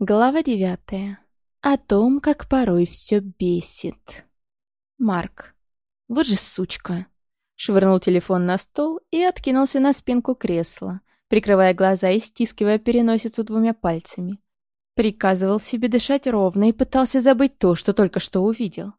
Глава девятая. О том, как порой все бесит. Марк. Вот же сучка. Швырнул телефон на стол и откинулся на спинку кресла, прикрывая глаза и стискивая переносицу двумя пальцами. Приказывал себе дышать ровно и пытался забыть то, что только что увидел.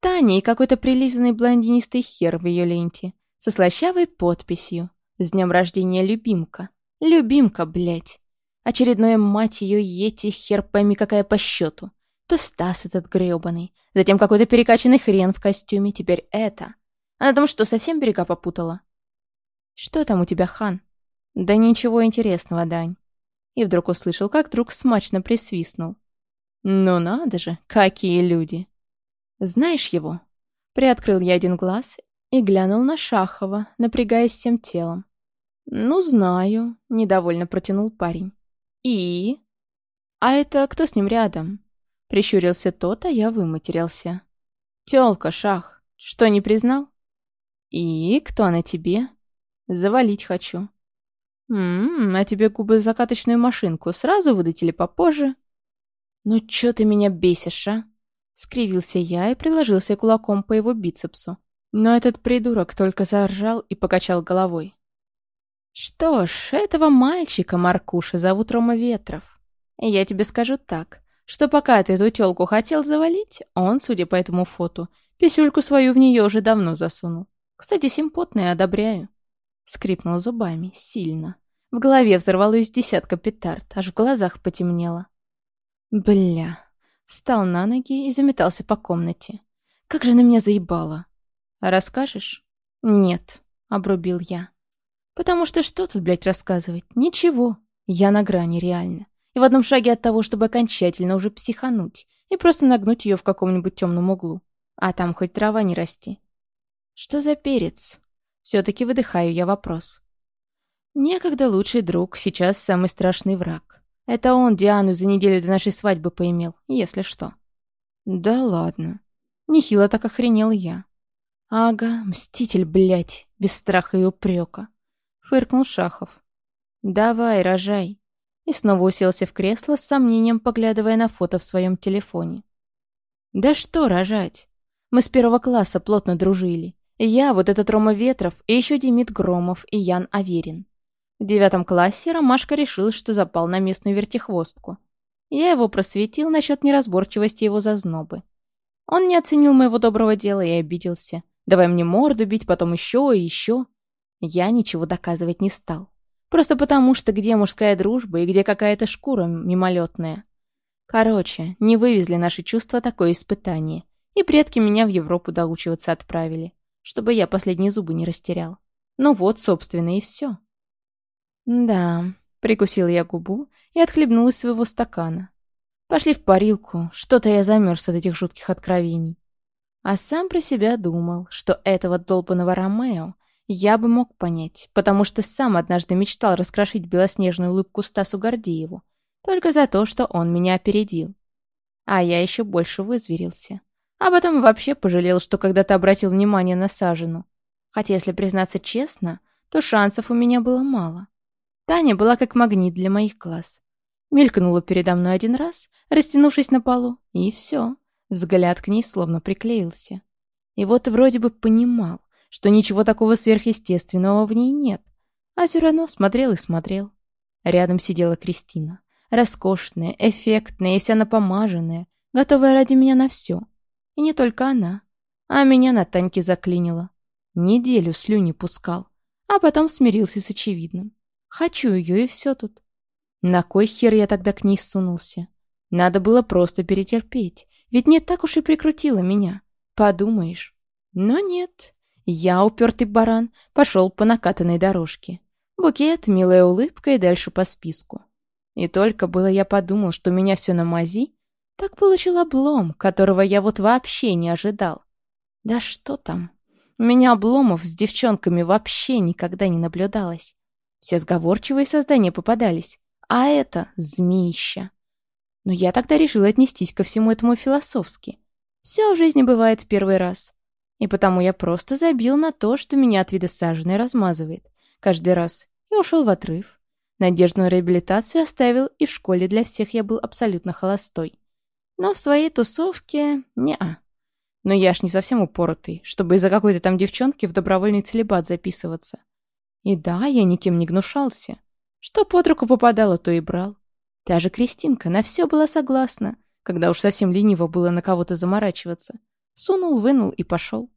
Таня и какой-то прилизанный блондинистый хер в ее ленте со слащавой подписью «С днем рождения, любимка». Любимка, блядь. Очередное, мать ее, ети, хер пойми какая по счету. То Стас этот гребаный, затем какой-то перекачанный хрен в костюме, теперь это. Она там что, совсем берега попутала? Что там у тебя, хан? Да ничего интересного, Дань. И вдруг услышал, как друг смачно присвистнул. Ну надо же, какие люди. Знаешь его? Приоткрыл я один глаз и глянул на Шахова, напрягаясь всем телом. «Ну, знаю», — недовольно протянул парень. «И?» «А это кто с ним рядом?» Прищурился тот, а я выматерился. «Тёлка, Шах, что, не признал?» «И кто она тебе?» «Завалить хочу». «Ммм, а тебе губы закаточную машинку сразу выдать или попозже?» «Ну чё ты меня бесишь, а?» Скривился я и приложился кулаком по его бицепсу. Но этот придурок только заржал и покачал головой. Что ж, этого мальчика, Маркуша, зовут Рома Ветров. Я тебе скажу так, что пока ты эту тёлку хотел завалить, он, судя по этому фото, писюльку свою в нее уже давно засунул. Кстати, симпотная одобряю. Скрипнул зубами, сильно. В голове взорвалось десятка петард, аж в глазах потемнело. Бля. Встал на ноги и заметался по комнате. Как же на меня заебало. «Расскажешь?» «Нет», — обрубил я. «Потому что что тут, блядь, рассказывать? Ничего. Я на грани, реально. И в одном шаге от того, чтобы окончательно уже психануть и просто нагнуть ее в каком-нибудь темном углу. А там хоть трава не расти». «Что за перец?» Все-таки выдыхаю я вопрос. Некогда лучший друг, сейчас самый страшный враг. Это он Диану за неделю до нашей свадьбы поимел, если что. Да ладно. Нехило так охренел я. «Ага, мститель, блядь, без страха и упрека», — фыркнул Шахов. «Давай, рожай». И снова уселся в кресло с сомнением, поглядывая на фото в своем телефоне. «Да что рожать? Мы с первого класса плотно дружили. Я, вот этот Рома Ветров, и еще Демид Громов и Ян Аверин. В девятом классе Ромашка решил, что запал на местную вертихвостку. Я его просветил насчет неразборчивости его зазнобы. Он не оценил моего доброго дела и обиделся. Давай мне морду бить, потом еще и еще. Я ничего доказывать не стал. Просто потому, что где мужская дружба и где какая-то шкура мимолетная. Короче, не вывезли наши чувства такое испытание. И предки меня в Европу доучиваться отправили, чтобы я последние зубы не растерял. Ну вот, собственно, и все. Да, прикусил я губу и отхлебнул из своего стакана. Пошли в парилку, что-то я замерз от этих жутких откровений. А сам про себя думал, что этого долбанного Ромео я бы мог понять, потому что сам однажды мечтал раскрошить белоснежную улыбку Стасу Гордееву, только за то, что он меня опередил. А я еще больше вызверился. А потом вообще пожалел, что когда-то обратил внимание на Сажину. Хотя, если признаться честно, то шансов у меня было мало. Таня была как магнит для моих глаз. Мелькнула передо мной один раз, растянувшись на полу, и все. Взгляд к ней словно приклеился. И вот вроде бы понимал, что ничего такого сверхъестественного в ней нет, а все равно смотрел и смотрел. Рядом сидела Кристина. Роскошная, эффектная и вся напомаженная, готовая ради меня на все. И не только она, а меня на Таньке заклинило. Неделю слюни пускал, а потом смирился с очевидным. Хочу ее, и все тут. На кой хер я тогда к ней сунулся? Надо было просто перетерпеть, ведь не так уж и прикрутила меня. Подумаешь. Но нет. Я, упертый баран, пошел по накатанной дорожке. Букет, милая улыбка и дальше по списку. И только было я подумал, что меня все на мази, так получил облом, которого я вот вообще не ожидал. Да что там? У меня обломов с девчонками вообще никогда не наблюдалось. Все сговорчивые создания попадались, а это змеища. Но я тогда решила отнестись ко всему этому философски. Все в жизни бывает в первый раз. И потому я просто забил на то, что меня от вида саженой размазывает. Каждый раз. И ушел в отрыв. Надежду на реабилитацию оставил, и в школе для всех я был абсолютно холостой. Но в своей тусовке — не-а. Но я ж не совсем упоротый, чтобы из-за какой-то там девчонки в добровольный целебат записываться. И да, я никем не гнушался. Что под руку попадало, то и брал. Та же Кристинка на все была согласна, когда уж совсем лениво было на кого-то заморачиваться. Сунул, вынул и пошел.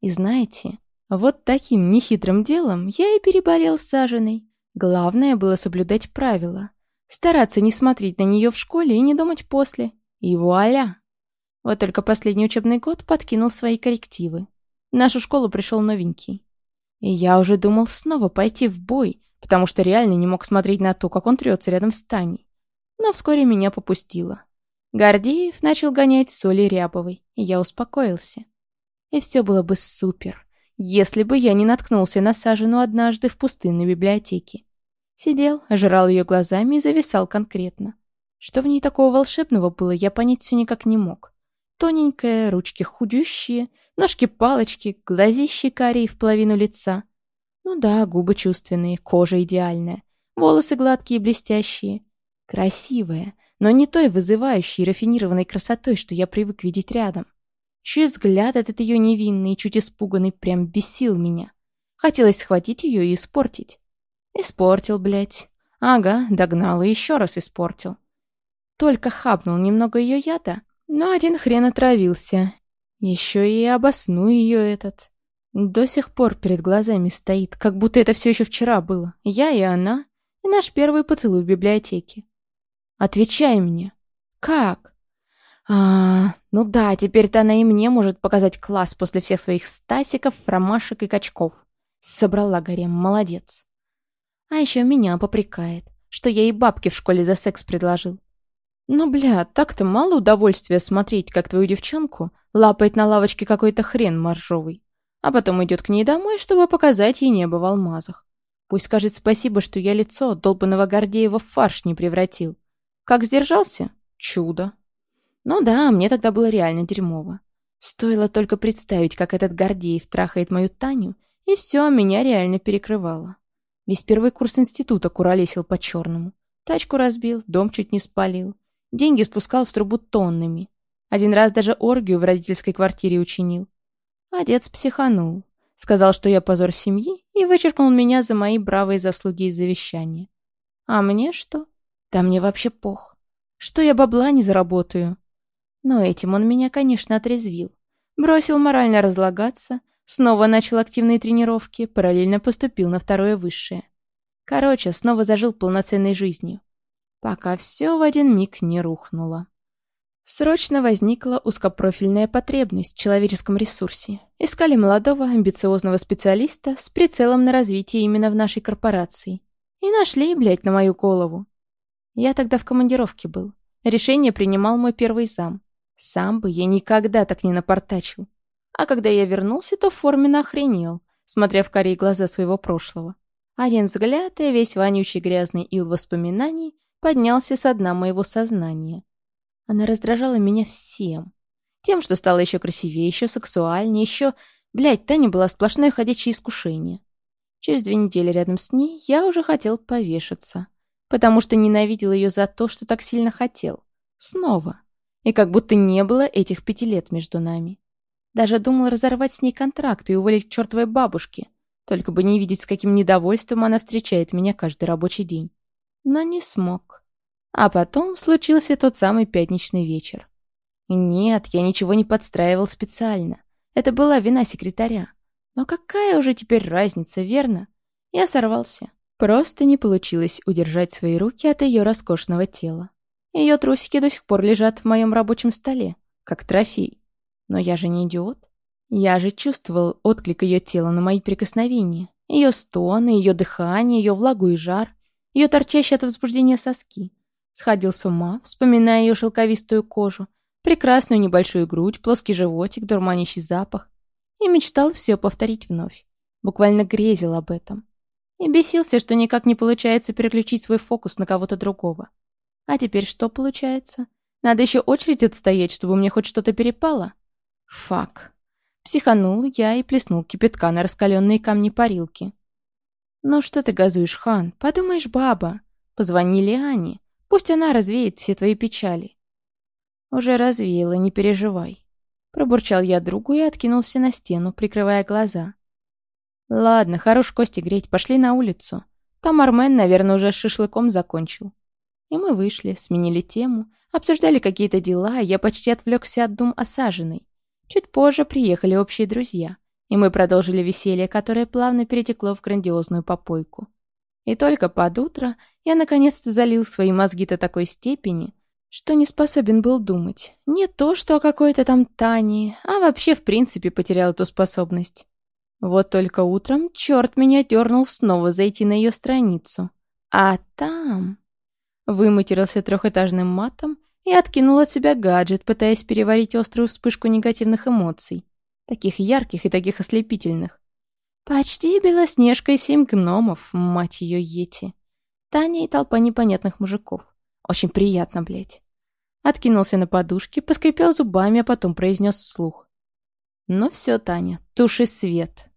И знаете, вот таким нехитрым делом я и переболел саженой. Главное было соблюдать правила. Стараться не смотреть на нее в школе и не думать после. И вуаля! Вот только последний учебный год подкинул свои коррективы. В нашу школу пришел новенький. И я уже думал снова пойти в бой, потому что реально не мог смотреть на то, как он трется рядом с Таней. Но вскоре меня попустило. Гордеев начал гонять соли Рябовой, и я успокоился. И все было бы супер, если бы я не наткнулся на Сажину однажды в пустынной библиотеке. Сидел, ожирал ее глазами и зависал конкретно. Что в ней такого волшебного было, я понять все никак не мог. Тоненькая, ручки худющие, ножки-палочки, глазищи карие в половину лица. Ну да, губы чувственные, кожа идеальная, волосы гладкие и блестящие. Красивая, но не той вызывающей рафинированной красотой, что я привык видеть рядом. И взгляд этот ее невинный чуть испуганный прям бесил меня. Хотелось схватить ее и испортить. Испортил, блядь. Ага, догнал и еще раз испортил. Только хапнул немного ее яда, но один хрен отравился. Еще и обосну ее этот. До сих пор перед глазами стоит, как будто это все еще вчера было. Я и она, и наш первый поцелуй в библиотеке. Отвечай мне. Как? А, ну да, теперь-то она и мне может показать класс после всех своих стасиков, ромашек и качков. Собрала гарем, молодец. А еще меня попрекает, что я ей бабки в школе за секс предложил. Ну, бля, так-то мало удовольствия смотреть, как твою девчонку лапает на лавочке какой-то хрен моржовый, а потом идет к ней домой, чтобы показать ей небо в алмазах. Пусть скажет спасибо, что я лицо долбанного Гордеева в фарш не превратил. Как сдержался? Чудо. Ну да, мне тогда было реально дерьмово. Стоило только представить, как этот Гордеев трахает мою Таню, и все, меня реально перекрывало. Весь первый курс института куролесил по-черному. Тачку разбил, дом чуть не спалил. Деньги спускал в трубу тоннами. Один раз даже оргию в родительской квартире учинил. Отец психанул. Сказал, что я позор семьи, и вычеркнул меня за мои бравые заслуги из завещания. А мне что? Да мне вообще пох. Что я бабла не заработаю? Но этим он меня, конечно, отрезвил. Бросил морально разлагаться, снова начал активные тренировки, параллельно поступил на второе высшее. Короче, снова зажил полноценной жизнью пока все в один миг не рухнуло. Срочно возникла узкопрофильная потребность в человеческом ресурсе. Искали молодого, амбициозного специалиста с прицелом на развитие именно в нашей корпорации. И нашли, блядь, на мою голову. Я тогда в командировке был. Решение принимал мой первый зам. Сам бы я никогда так не напортачил. А когда я вернулся, то форменно охренел, смотря в корей глаза своего прошлого. Один взгляд и весь вонючий грязный ил воспоминаний поднялся со дна моего сознания. Она раздражала меня всем. Тем, что стала еще красивее, еще сексуальнее, еще... Блядь, Таня была сплошное ходячее искушение. Через две недели рядом с ней я уже хотел повешаться, потому что ненавидел ее за то, что так сильно хотел. Снова. И как будто не было этих пяти лет между нами. Даже думал разорвать с ней контракт и уволить к чертовой бабушке, только бы не видеть, с каким недовольством она встречает меня каждый рабочий день но не смог. А потом случился тот самый пятничный вечер. нет, я ничего не подстраивал специально. Это была вина секретаря. Но какая уже теперь разница, верно? Я сорвался. Просто не получилось удержать свои руки от ее роскошного тела. Ее трусики до сих пор лежат в моем рабочем столе, как трофей. Но я же не идиот. Я же чувствовал отклик ее тела на мои прикосновения. Ее стоны, ее дыхание, ее влагу и жар ее торчащие от возбуждения соски. Сходил с ума, вспоминая ее шелковистую кожу, прекрасную небольшую грудь, плоский животик, дурманящий запах. И мечтал все повторить вновь. Буквально грезил об этом. И бесился, что никак не получается переключить свой фокус на кого-то другого. А теперь что получается? Надо еще очередь отстоять, чтобы мне хоть что-то перепало? Фак. Психанул я и плеснул кипятка на раскаленные камни парилки. «Ну что ты газуешь, хан? Подумаешь, баба. Позвонили Ане. Пусть она развеет все твои печали. Уже развеяла, не переживай. Пробурчал я другу и откинулся на стену, прикрывая глаза. Ладно, хорош кости греть, пошли на улицу. Там Армен, наверное, уже шашлыком закончил. И мы вышли, сменили тему, обсуждали какие-то дела, я почти отвлекся от дум осаженной. Чуть позже приехали общие друзья, и мы продолжили веселье, которое плавно перетекло в грандиозную попойку. И только под утро я наконец-то залил свои мозги до такой степени, что не способен был думать. Не то, что о какой-то там Тане, а вообще в принципе потерял эту способность. Вот только утром черт меня дернул снова зайти на ее страницу. А там... Выматерился трехэтажным матом и откинул от себя гаджет, пытаясь переварить острую вспышку негативных эмоций. Таких ярких и таких ослепительных. Почти Белоснежка и семь гномов, мать ее Йети. Таня и толпа непонятных мужиков. Очень приятно, блядь. Откинулся на подушке, поскрипел зубами, а потом произнес вслух. «Ну все, Таня, туши свет».